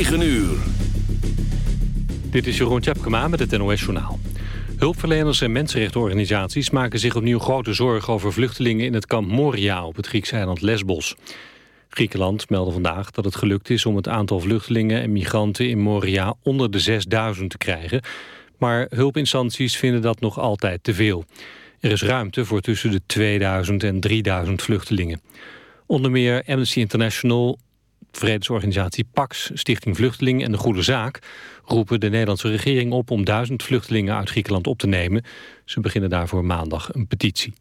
9 uur. Dit is Jeroen Tjepkema met het NOS Journaal. Hulpverleners en mensenrechtenorganisaties maken zich opnieuw grote zorgen over vluchtelingen in het kamp Moria op het Griekse eiland Lesbos. Griekenland meldde vandaag dat het gelukt is om het aantal vluchtelingen en migranten in Moria onder de 6000 te krijgen. Maar hulpinstanties vinden dat nog altijd te veel. Er is ruimte voor tussen de 2000 en 3000 vluchtelingen. Onder meer Amnesty International, vredesorganisatie PAX, Stichting Vluchteling en De Goede Zaak roepen de Nederlandse regering op om duizend vluchtelingen uit Griekenland op te nemen. Ze beginnen daarvoor maandag een petitie.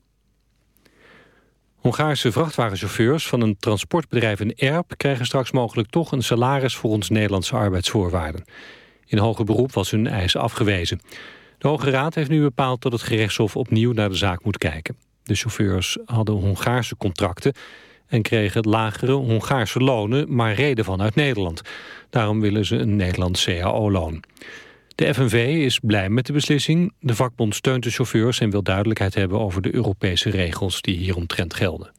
Hongaarse vrachtwagenchauffeurs van een transportbedrijf in Erp... krijgen straks mogelijk toch een salaris volgens Nederlandse arbeidsvoorwaarden. In hoger beroep was hun eis afgewezen. De Hoge Raad heeft nu bepaald dat het gerechtshof opnieuw naar de zaak moet kijken. De chauffeurs hadden Hongaarse contracten en kregen lagere Hongaarse lonen, maar reden vanuit Nederland. Daarom willen ze een Nederlands CAO-loon. De FNV is blij met de beslissing. De vakbond steunt de chauffeurs en wil duidelijkheid hebben over de Europese regels die hieromtrent gelden.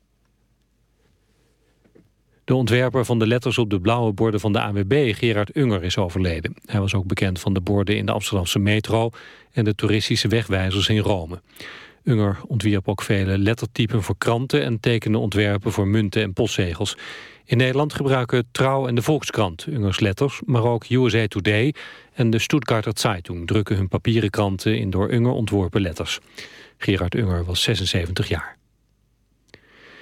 De ontwerper van de letters op de blauwe borden van de ANWB, Gerard Unger, is overleden. Hij was ook bekend van de borden in de Amsterdamse metro en de toeristische wegwijzers in Rome. Unger ontwierp ook vele lettertypen voor kranten en tekende ontwerpen voor munten en postzegels. In Nederland gebruiken Trouw en de Volkskrant Ungers letters, maar ook USA Today en de Stuttgarter Zeitung drukken hun papieren kranten in door Unger ontworpen letters. Gerard Unger was 76 jaar.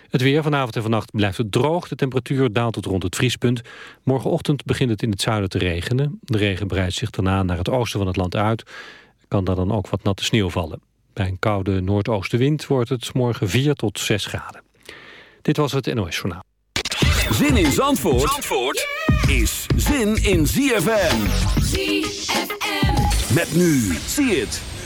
Het weer vanavond en vannacht blijft het droog. De temperatuur daalt tot rond het vriespunt. Morgenochtend begint het in het zuiden te regenen. De regen breidt zich daarna naar het oosten van het land uit. Kan daar dan ook wat natte sneeuw vallen. Bij een koude noordoostenwind wordt het morgen 4 tot 6 graden. Dit was het NOS Journaal. Zin in Zandvoort, Zandvoort is zin in ZFM. ZFM. Met nu, zie het.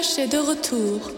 Zach est de retour.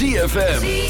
ZFM.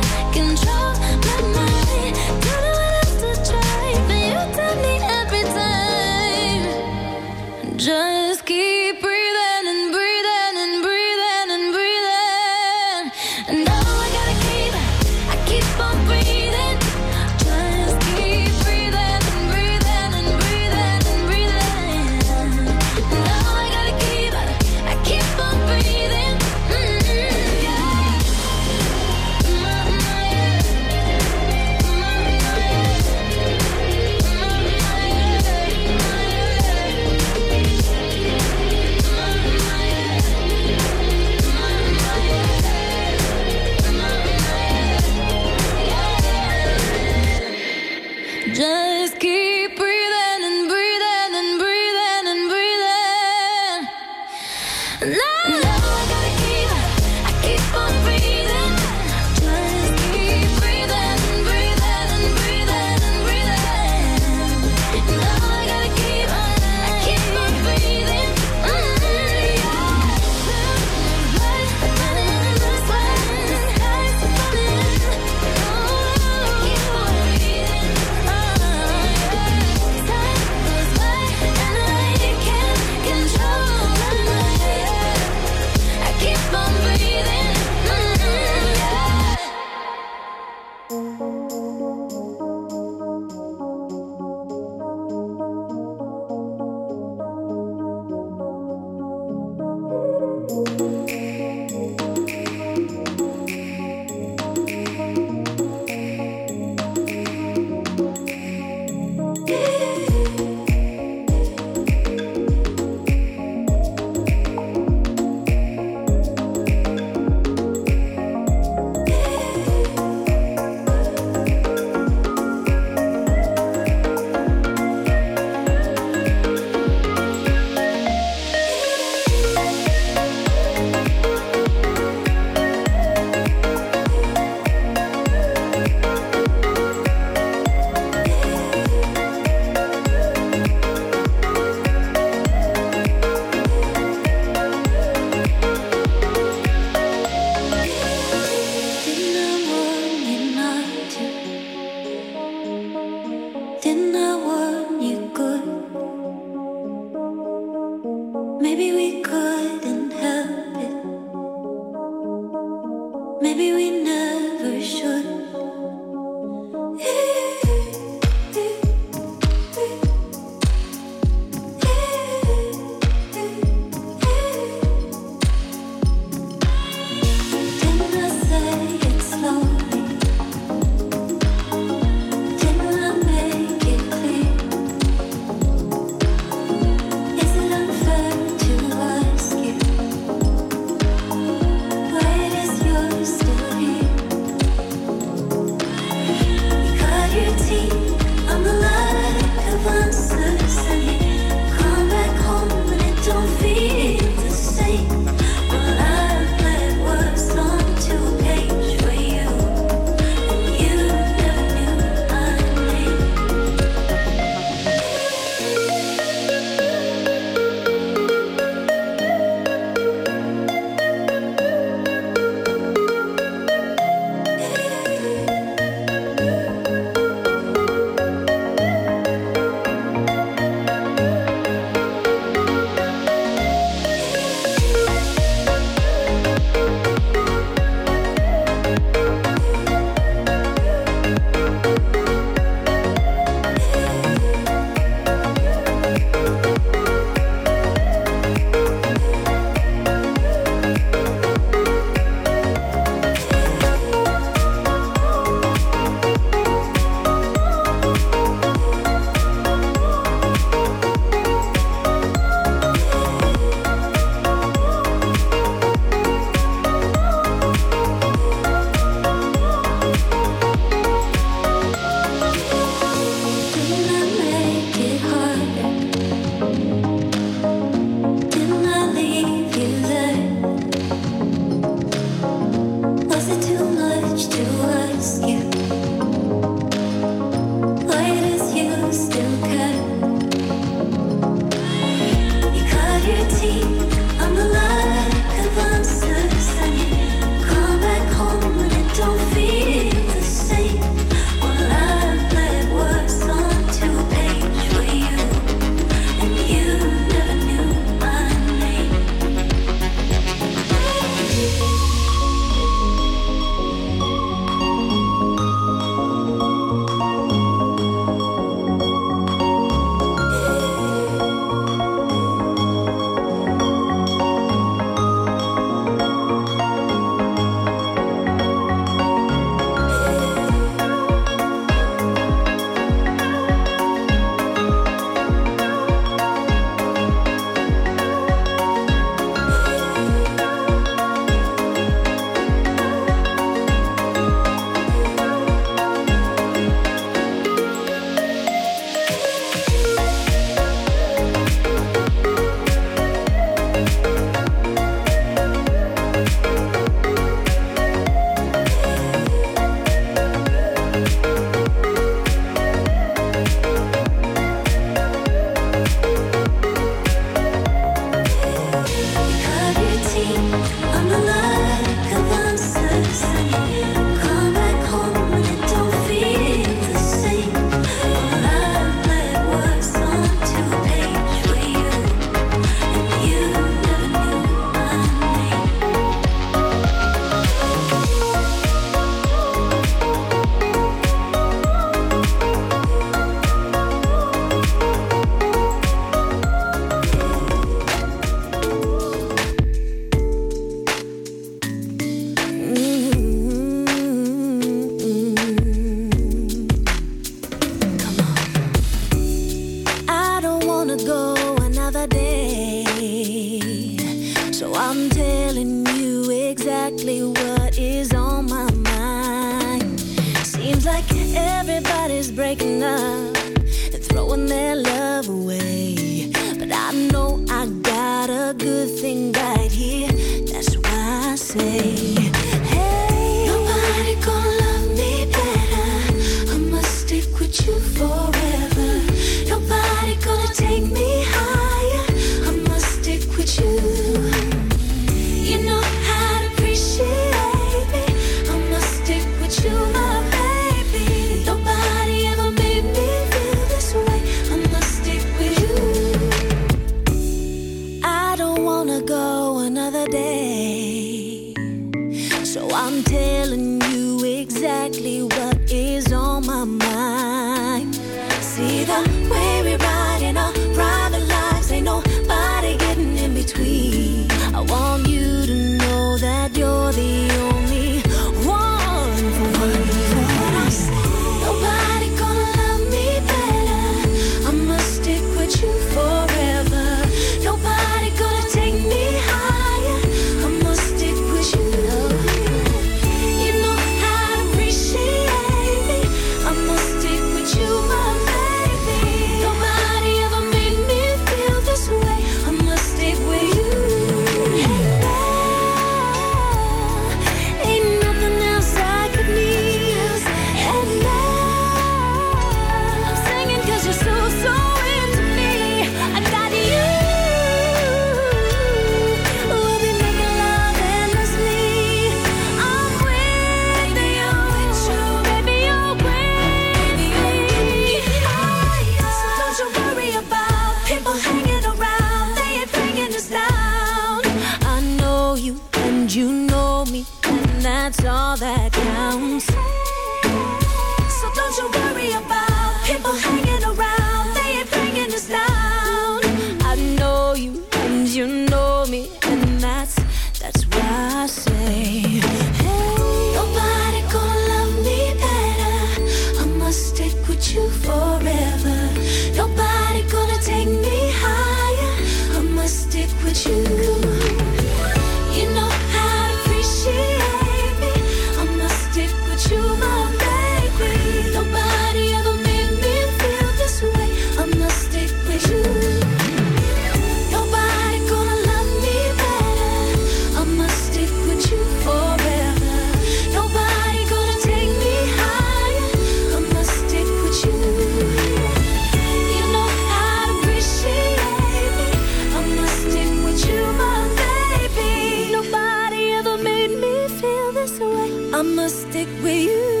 I must stick with you.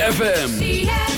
FM.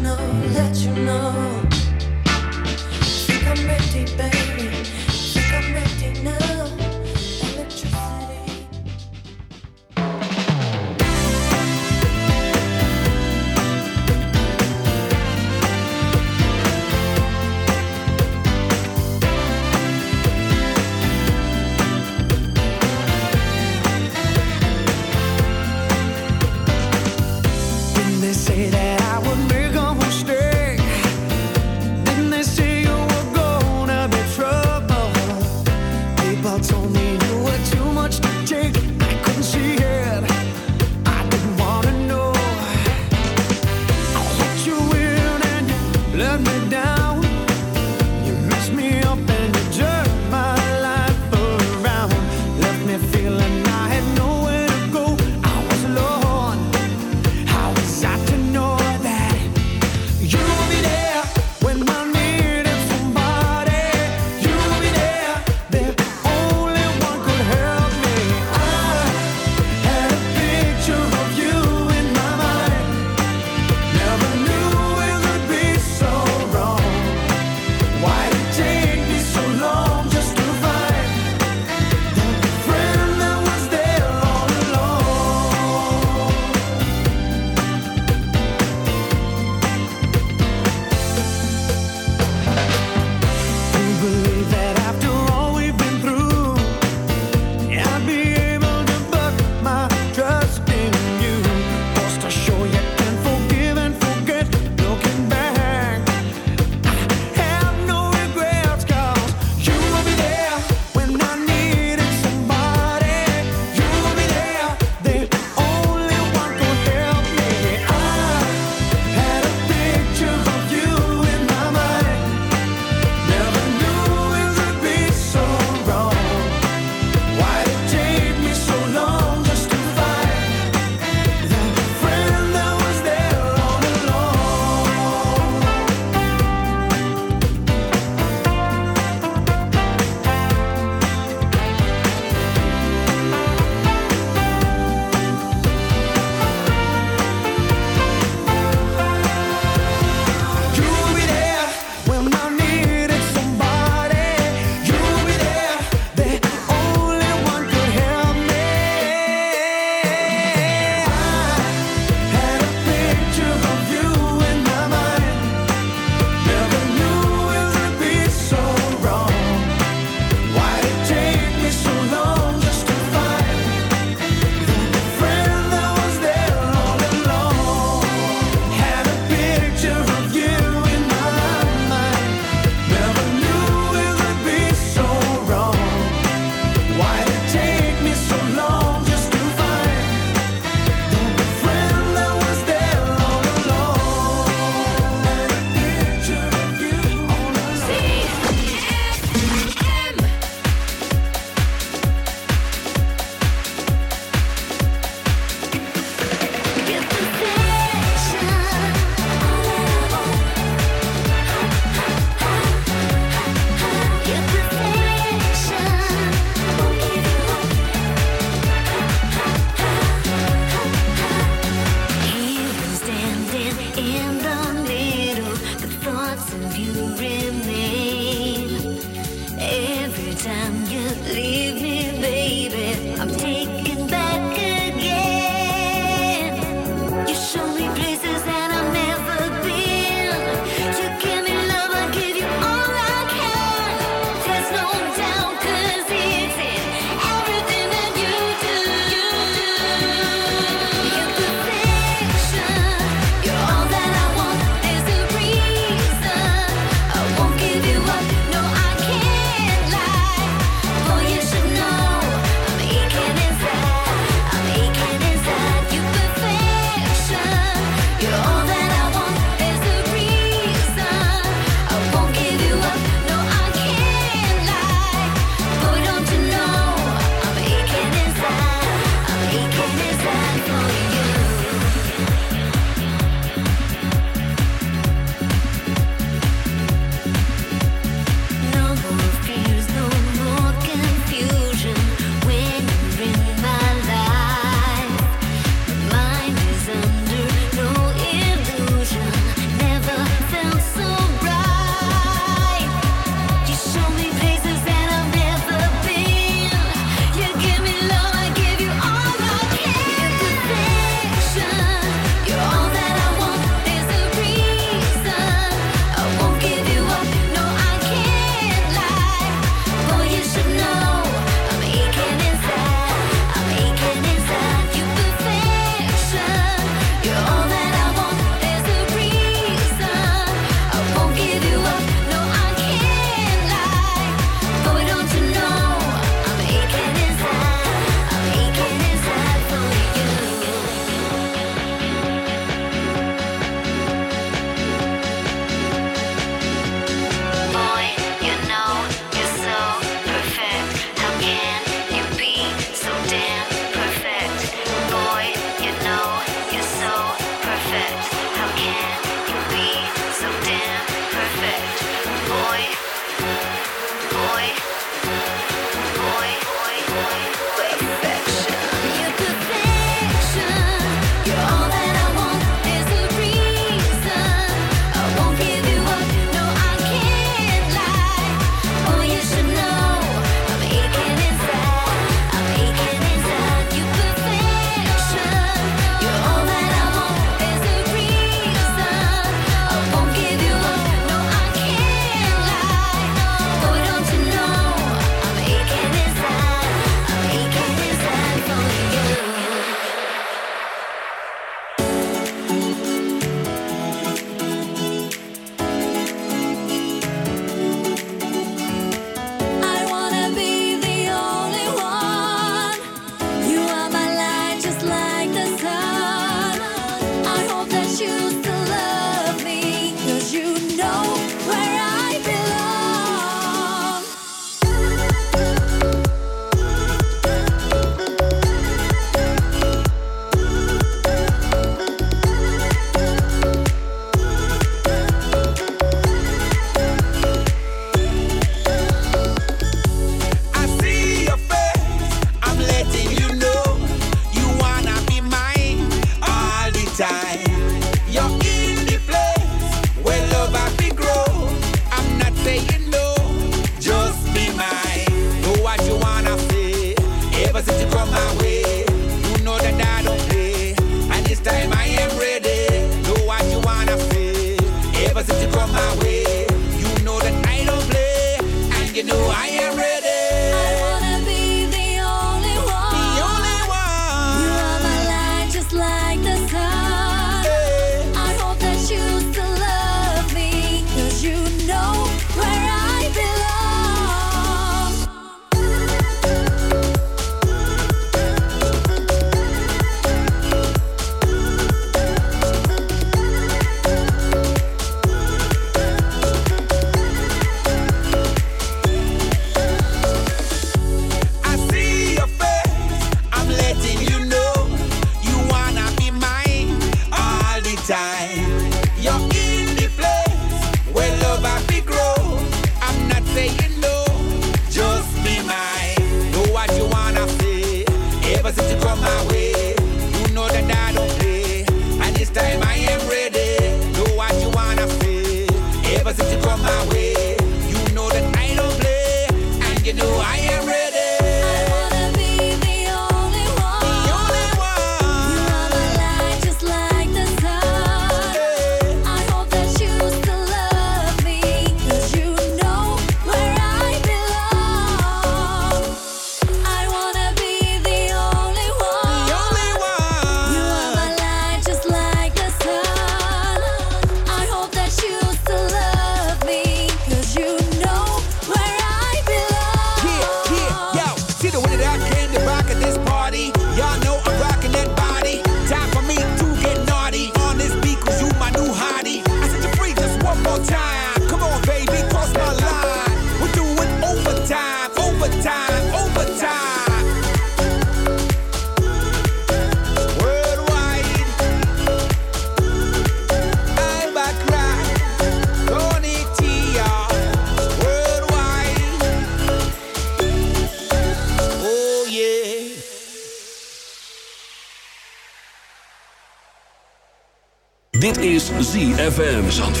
ZFM Zandvoort.